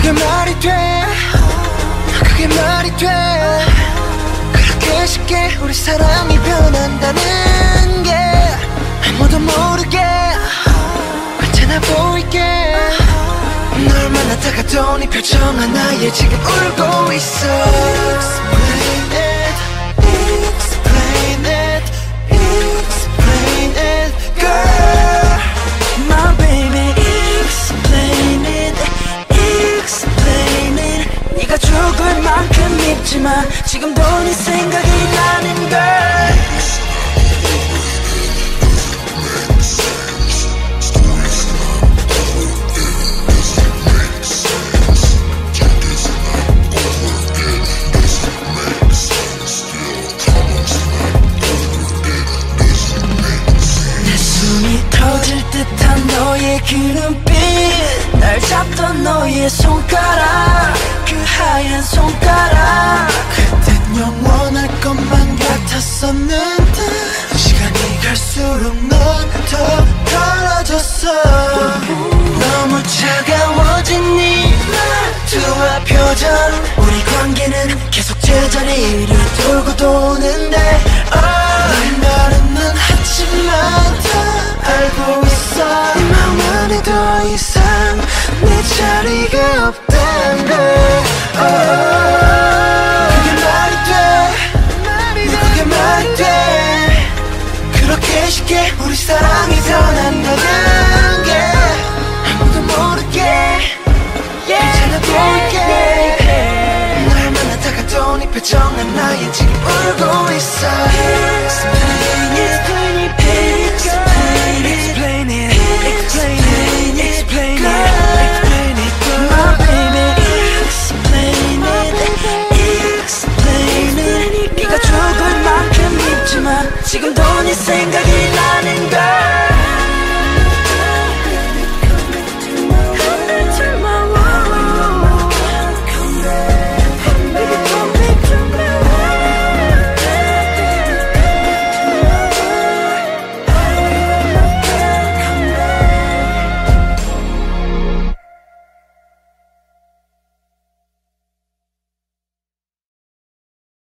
그게 말이 돼. 그게 말이 돼. 그렇게 쉽게 우리 사랑이 변한다는 게 아무도 모르게 괜찮아 보이게. 널 만났다가 또네 표정 하나에 지금 울고 밉지만 지금도 네 생각이 나는 걸. 내 숨이 터질 듯한 너의 그 눈빛. 날 잡던 너의 손가락 너무 차가워진 네 말투와 표정. 우리 관계는 계속 제자리를 돌고 도는데 널 말은 난 하지만 다 알고 있어. 이 마음 안에 더 이상 내 자리가 없단 걸 정 하나에 지금 울고 있어 Explain it Explain it Explain it Explain it Explain it My baby Explain it Explain it 네가 죽을 만큼 밉지만 지금도 네 생각이 나